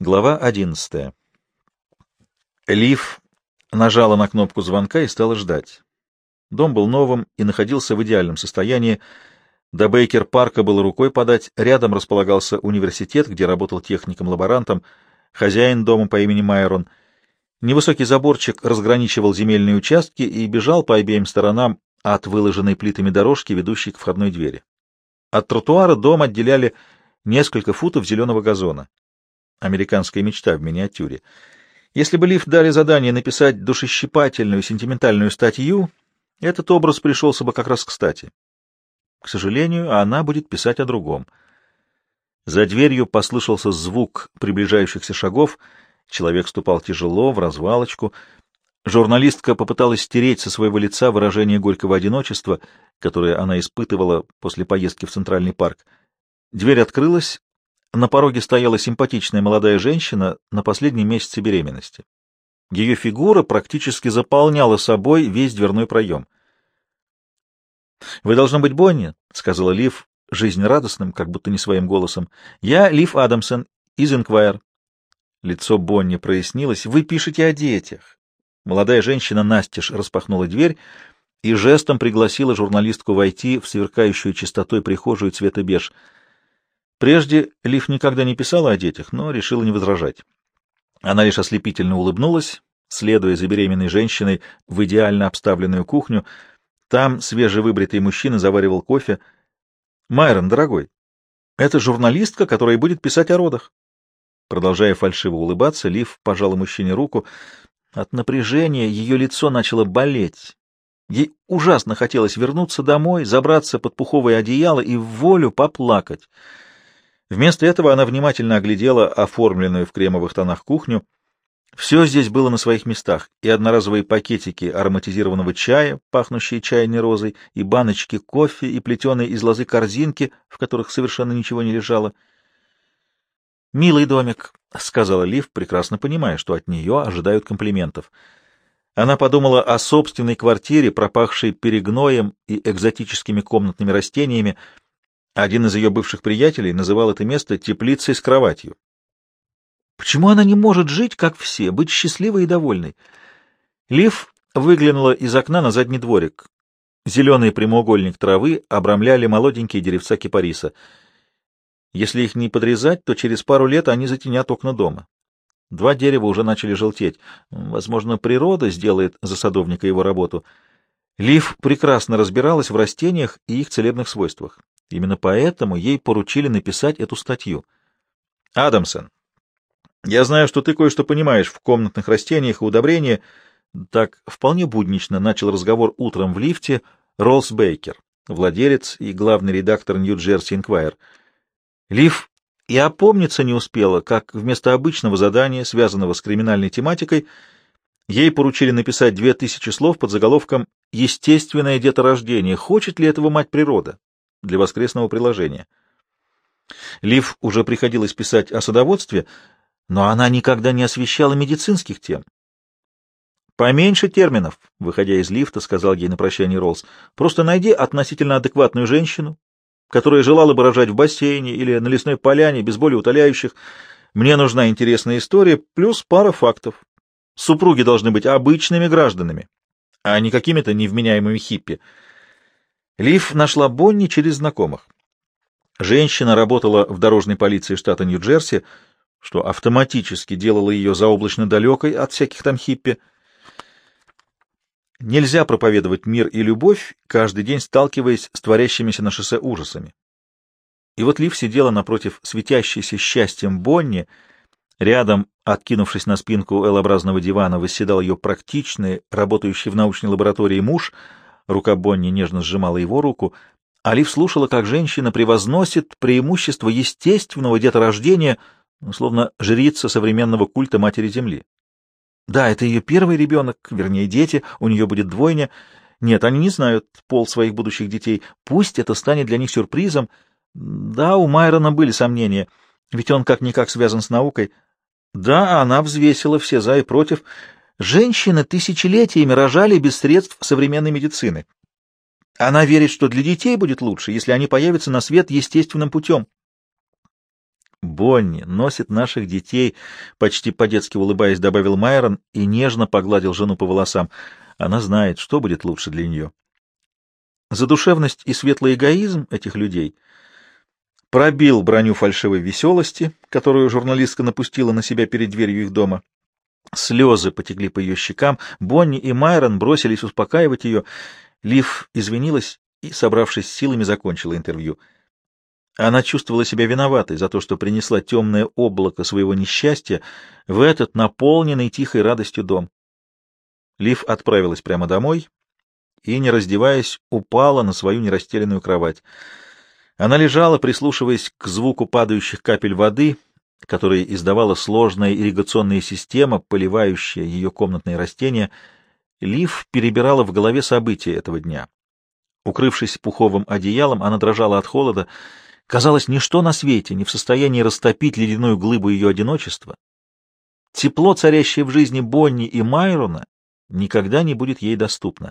Глава одиннадцатая. Лив нажала на кнопку звонка и стала ждать. Дом был новым и находился в идеальном состоянии. До Бейкер-парка было рукой подать. Рядом располагался университет, где работал техником-лаборантом, хозяин дома по имени Майрон. Невысокий заборчик разграничивал земельные участки и бежал по обеим сторонам от выложенной плитами дорожки, ведущей к входной двери. От тротуара дом отделяли несколько футов зеленого газона. Американская мечта в миниатюре. Если бы Лив дали задание написать душещипательную, сентиментальную статью, этот образ пришелся бы как раз кстати. К сожалению, она будет писать о другом. За дверью послышался звук приближающихся шагов. Человек ступал тяжело, в развалочку. Журналистка попыталась стереть со своего лица выражение горького одиночества, которое она испытывала после поездки в Центральный парк. Дверь открылась, на пороге стояла симпатичная молодая женщина на последнем месяце беременности. Ее фигура практически заполняла собой весь дверной проем. — Вы должны быть Бонни, — сказала Лив жизнерадостным, как будто не своим голосом. — Я Лив Адамсон из Инквайр. Лицо Бонни прояснилось. — Вы пишете о детях. Молодая женщина настежь распахнула дверь и жестом пригласила журналистку войти в сверкающую чистотой прихожую цвета беж — Прежде Лив никогда не писала о детях, но решила не возражать. Она лишь ослепительно улыбнулась, следуя за беременной женщиной в идеально обставленную кухню. Там свежевыбритый мужчина заваривал кофе. «Майрон, дорогой, это журналистка, которая будет писать о родах». Продолжая фальшиво улыбаться, Лив пожала мужчине руку. От напряжения ее лицо начало болеть. Ей ужасно хотелось вернуться домой, забраться под пуховое одеяло и в волю поплакать. Вместо этого она внимательно оглядела оформленную в кремовых тонах кухню. Все здесь было на своих местах, и одноразовые пакетики ароматизированного чая, пахнущие чайной розой, и баночки кофе, и плетеные из лозы корзинки, в которых совершенно ничего не лежало. «Милый домик», — сказала Лив, прекрасно понимая, что от нее ожидают комплиментов. Она подумала о собственной квартире, пропахшей перегноем и экзотическими комнатными растениями, — один из ее бывших приятелей называл это место теплицей с кроватью. Почему она не может жить, как все, быть счастливой и довольной? Лив выглянула из окна на задний дворик. Зеленый прямоугольник травы обрамляли молоденькие деревца кипариса. Если их не подрезать, то через пару лет они затенят окна дома. Два дерева уже начали желтеть. Возможно, природа сделает за садовника его работу. Лив прекрасно разбиралась в растениях и их целебных свойствах. Именно поэтому ей поручили написать эту статью. Адамсон, я знаю, что ты кое-что понимаешь в комнатных растениях и удобрениях. Так вполне буднично начал разговор утром в лифте Роллс Бейкер, владелец и главный редактор Нью-Джерси Инквайр. Лив и опомниться не успела, как вместо обычного задания, связанного с криминальной тематикой, ей поручили написать две тысячи слов под заголовком «Естественное деторождение. Хочет ли этого мать природа?» Для воскресного приложения. Лив уже приходилось писать о садоводстве, но она никогда не освещала медицинских тем. «Поменьше терминов», — выходя из лифта, сказал ей на прощание Роллс. «Просто найди относительно адекватную женщину, которая желала бы рожать в бассейне или на лесной поляне без боли утоляющих. Мне нужна интересная история плюс пара фактов. Супруги должны быть обычными гражданами, а не какими-то невменяемыми хиппи». Лив нашла Бонни через знакомых. Женщина работала в дорожной полиции штата Нью-Джерси, что автоматически делало ее заоблачно далекой от всяких там хиппи. Нельзя проповедовать мир и любовь, каждый день сталкиваясь с творящимися на шоссе ужасами. И вот Лив сидела напротив светящейся счастьем Бонни, рядом, откинувшись на спинку L-образного дивана, восседал ее практичный, работающий в научной лаборатории муж — Рука Бонни нежно сжимала его руку. Алиф слушала, как женщина превозносит преимущество естественного деторождения, словно жрица современного культа Матери Земли. Да, это ее первый ребенок, вернее, дети, у нее будет двойня. Нет, они не знают пол своих будущих детей. Пусть это станет для них сюрпризом. Да, у Майрона были сомнения, ведь он как-никак связан с наукой. Да, она взвесила все за и против, Женщины тысячелетиями рожали без средств современной медицины. Она верит, что для детей будет лучше, если они появятся на свет естественным путем. Бонни носит наших детей, почти по-детски улыбаясь, добавил Майрон и нежно погладил жену по волосам. Она знает, что будет лучше для нее. Задушевность и светлый эгоизм этих людей пробил броню фальшивой веселости, которую журналистка напустила на себя перед дверью их дома. Слезы потекли по ее щекам. Бонни и Майрон бросились успокаивать ее. Лив извинилась и, собравшись силами, закончила интервью. Она чувствовала себя виноватой за то, что принесла темное облако своего несчастья в этот наполненный тихой радостью дом. Лив отправилась прямо домой и, не раздеваясь, упала на свою нерастеленную кровать. Она лежала, прислушиваясь к звуку падающих капель воды, которые издавала сложная ирригационная система, поливающая ее комнатные растения. Лив перебирала в голове события этого дня. Укрывшись пуховым одеялом, она дрожала от холода, Казалось, ничто на свете не в состоянии растопить ледяную глыбу ее одиночества. Тепло, царящее в жизни Бонни и Майрона, никогда не будет ей доступно.